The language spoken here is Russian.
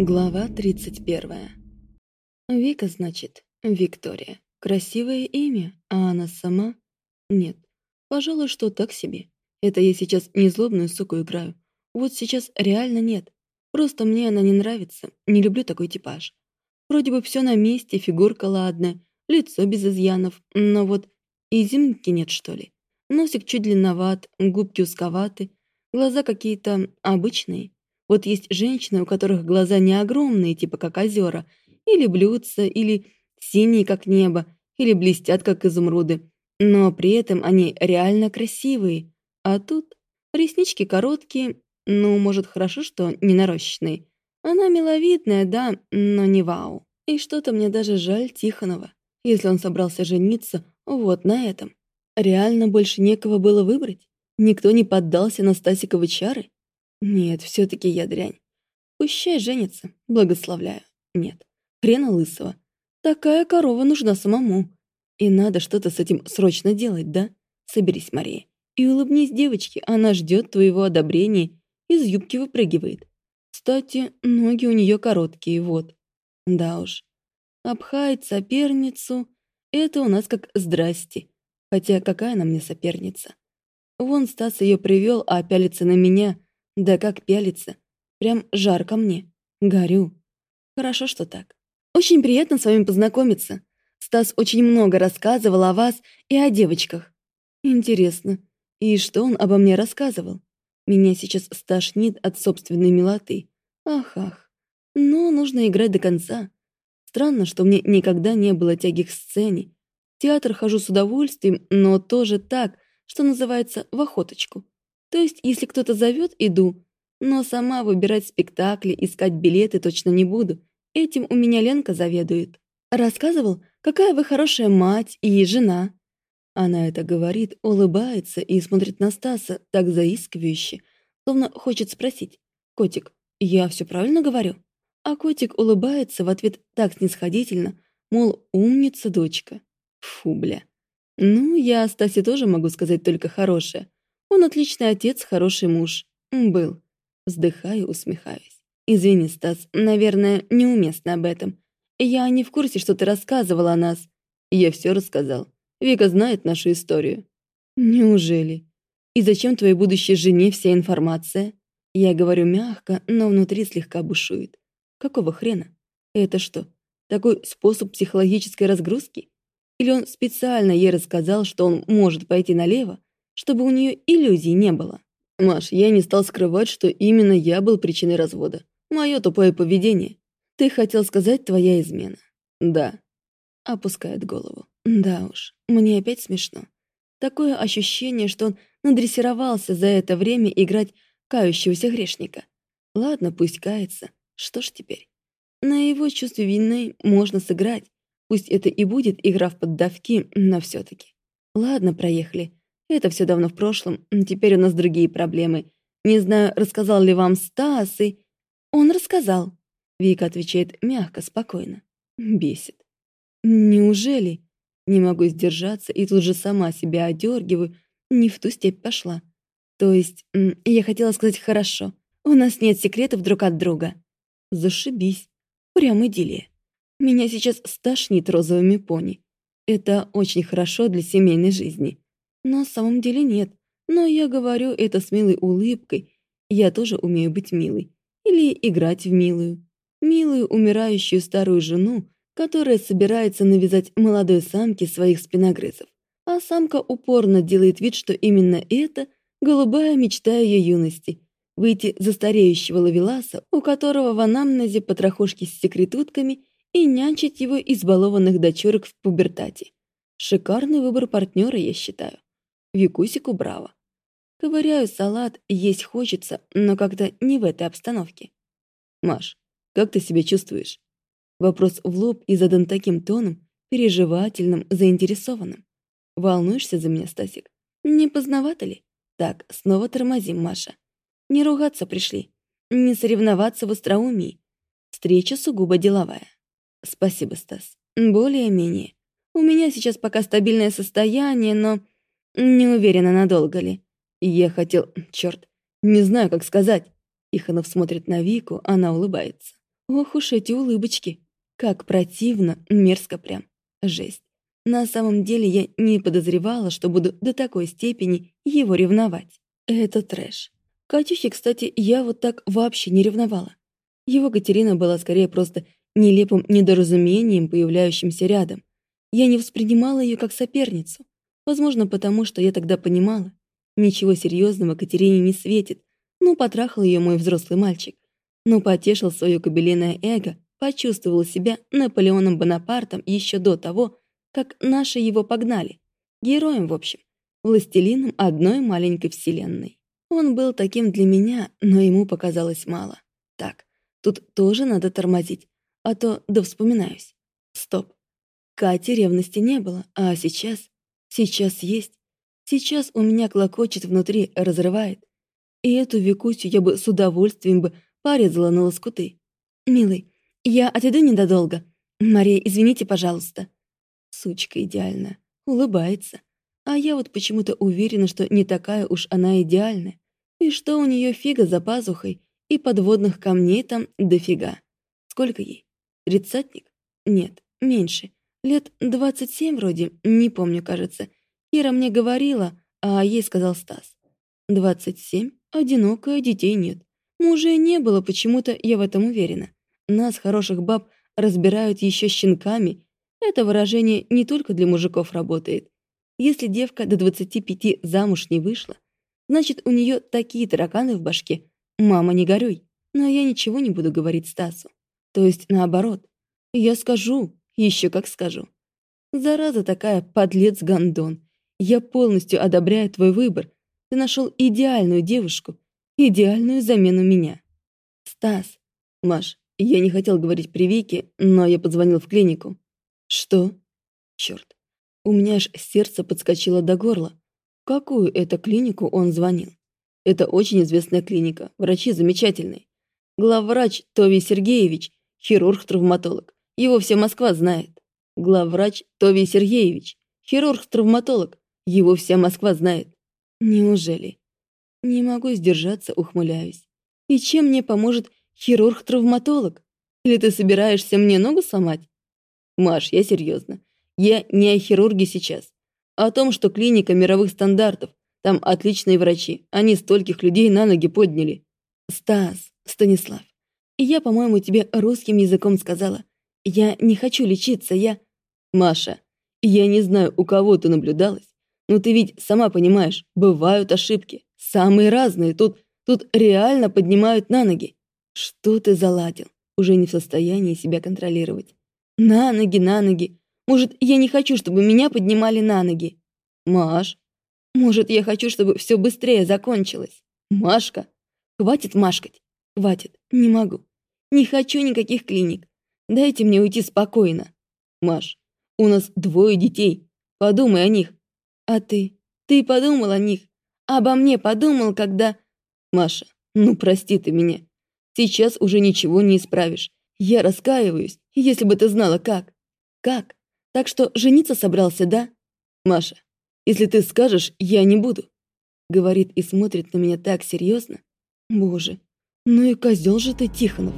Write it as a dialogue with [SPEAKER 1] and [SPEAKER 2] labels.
[SPEAKER 1] Глава 31. Вика, значит, Виктория. Красивое имя, а она сама? Нет, пожалуй, что так себе. Это я сейчас не злобную суку играю. Вот сейчас реально нет. Просто мне она не нравится, не люблю такой типаж. Вроде бы все на месте, фигурка ладная, лицо без изъянов, но вот изюминки нет, что ли. Носик чуть длинноват, губки узковаты, глаза какие-то обычные. Вот есть женщины, у которых глаза не огромные, типа как озера, или блюдца, или синие, как небо, или блестят, как изумруды. Но при этом они реально красивые. А тут реснички короткие, ну, может, хорошо, что не нарощенные. Она миловидная, да, но не вау. И что-то мне даже жаль Тихонова, если он собрался жениться вот на этом. Реально больше некого было выбрать? Никто не поддался на Стасиковы чары? Нет, все таки я дрянь. Пущай женится, благословляю. Нет, хрена лысого. Такая корова нужна самому. И надо что-то с этим срочно делать, да? Соберись, Мария. И улыбнись девочке, она ждет твоего одобрения, из юбки выпрыгивает. Кстати, ноги у нее короткие, вот. Да уж. Обхает соперницу — это у нас как «здрасте». Хотя какая она мне соперница? Вон Стас ее привел, а пялится на меня — да как пялится. Прям жарко мне. Горю. Хорошо, что так. Очень приятно с вами познакомиться. Стас очень много рассказывал о вас и о девочках. Интересно, и что он обо мне рассказывал? Меня сейчас стошнит от собственной милоты. Ах-ах. Но нужно играть до конца. Странно, что мне никогда не было тяги к сцене. В театр хожу с удовольствием, но тоже так, что называется, в охоточку. То есть, если кто-то зовет, иду. Но сама выбирать спектакли, искать билеты точно не буду. Этим у меня Ленка заведует. Рассказывал, какая вы хорошая мать и жена. Она это говорит, улыбается и смотрит на Стаса так заискивающе, словно хочет спросить. «Котик, я все правильно говорю?» А котик улыбается в ответ так снисходительно, мол, умница дочка. Фу, бля. Ну, я о Стасе тоже могу сказать только хорошее. Он отличный отец, хороший муж. Был. Вздыхаю, усмехаюсь. Извини, Стас, наверное, неуместно об этом. Я не в курсе, что ты рассказывала о нас. Я все рассказал. Вика знает нашу историю. Неужели? И зачем твоей будущей жене вся информация? Я говорю мягко, но внутри слегка бушует. Какого хрена? Это что, такой способ психологической разгрузки? Или он специально ей рассказал, что он может пойти налево, чтобы у нее иллюзий не было. Маш, я не стал скрывать, что именно я был причиной развода. Мое тупое поведение. Ты хотел сказать твоя измена. Да. Опускает голову. Да уж, мне опять смешно. Такое ощущение, что он надрессировался за это время играть кающегося грешника. Ладно, пусть кается. Что ж теперь? На его чувстве вины можно сыграть. Пусть это и будет игра в поддавки, но все таки Ладно, проехали. Это все давно в прошлом, теперь у нас другие проблемы. Не знаю, рассказал ли вам Стас и... Он рассказал. Вика отвечает мягко, спокойно. Бесит. Неужели? Не могу сдержаться и тут же сама себя одергиваю. Не в ту степь пошла. То есть, я хотела сказать хорошо. У нас нет секретов друг от друга. Зашибись. Прям идиллия. Меня сейчас стошнит розовыми пони. Это очень хорошо для семейной жизни. На самом деле нет. Но я говорю это с милой улыбкой. Я тоже умею быть милой. Или играть в милую. Милую умирающую старую жену, которая собирается навязать молодой самке своих спиногрызов. А самка упорно делает вид, что именно это голубая мечта ее юности — выйти за стареющего лавеласа, у которого в анамнезе потрохушки с секретутками и нянчить его избалованных дочурок в пубертате. Шикарный выбор партнера, я считаю. Викусику браво. Ковыряю салат, есть хочется, но как-то не в этой обстановке. Маш, как ты себя чувствуешь? Вопрос в лоб и задан таким тоном, переживательным, заинтересованным. Волнуешься за меня, Стасик? Не поздновато ли? Так, снова тормозим, Маша. Не ругаться пришли, не соревноваться в остроумии. Встреча сугубо деловая. Спасибо, Стас. Более-менее. У меня сейчас пока стабильное состояние, но не уверена, надолго ли. Я хотел... Черт, не знаю, как сказать. Иханов смотрит на Вику, она улыбается. Ох уж эти улыбочки. Как противно, мерзко прям. Жесть. На самом деле я не подозревала, что буду до такой степени его ревновать. Это трэш. Катюхе, кстати, я вот так вообще не ревновала. Его Катерина была скорее просто нелепым недоразумением, появляющимся рядом. Я не воспринимала ее как соперницу. Возможно, потому что я тогда понимала. Ничего серьезного Катерине не светит. Ну, потрахал ее мой взрослый мальчик. Но потешил свое кабелиное эго, почувствовал себя Наполеоном Бонапартом еще до того, как наши его погнали. Героем, в общем. Властелином одной маленькой вселенной. Он был таким для меня, но ему показалось мало. Так, тут тоже надо тормозить, а то да вспоминаюсь. Стоп. Кате ревности не было, а сейчас... Сейчас есть. Сейчас у меня клокочет внутри, разрывает. И эту Викусю я бы с удовольствием бы порезала на лоскуты. «Милый, я отойду недолго. Мария, извините, пожалуйста». Сучка идеальная. Улыбается. А я вот почему-то уверена, что не такая уж она идеальная. И что у нее фига за пазухой, и подводных камней там дофига. Сколько ей? Тридцатник? Нет, меньше. Лет двадцать семь вроде, не помню, кажется. Кира мне говорила, а ей сказал Стас. Двадцать семь, одинокая, детей нет. Мужа не было, почему-то я в этом уверена. Нас, хороших баб, разбирают еще щенками. Это выражение не только для мужиков работает. Если девка до 25 замуж не вышла, значит, у нее такие тараканы в башке. Мама, не горюй. Но я ничего не буду говорить Стасу. То есть наоборот. Я скажу, еще как скажу. Зараза такая, подлец Гондон. Я полностью одобряю твой выбор. Ты нашел идеальную девушку, идеальную замену меня. Стас. Маш, я не хотел говорить при Вике, но я позвонил в клинику. Что? Черт. У меня аж сердце подскочило до горла. В какую это клинику он звонил? Это очень известная клиника, врачи замечательные. Главврач Тови Сергеевич, хирург-травматолог. Его вся Москва знает. Главврач Тови Сергеевич, хирург-травматолог. Его вся Москва знает. Неужели? Не могу сдержаться, ухмыляюсь. И чем мне поможет хирург-травматолог? Или ты собираешься мне ногу сломать? Маш, я серьезно. Я не о хирурге сейчас, а о том, что клиника мировых стандартов. Там отличные врачи. Они стольких людей на ноги подняли. Стас, Станислав, я, по-моему, тебе русским языком сказала. Я не хочу лечиться, я... Маша, я не знаю, у кого ты наблюдалась, но ты ведь сама понимаешь, бывают ошибки. Самые разные. Тут, тут реально поднимают на ноги. Что ты заладил? Уже не в состоянии себя контролировать. На ноги, на ноги. Может, я не хочу, чтобы меня поднимали на ноги? Маш, может, я хочу, чтобы все быстрее закончилось? Машка, хватит машкать. Хватит, не могу. Не хочу никаких клиник. Дайте мне уйти спокойно. Маш, у нас двое детей. Подумай о них. А ты? Ты подумал о них? Обо мне подумал, когда... Маша, ну прости ты меня. Сейчас уже ничего не исправишь. Я раскаиваюсь, если бы ты знала как. Как? Так что жениться собрался, да? Маша, если ты скажешь, я не буду. Говорит и смотрит на меня так серьезно. Боже, ну и козел же ты, Тихонов.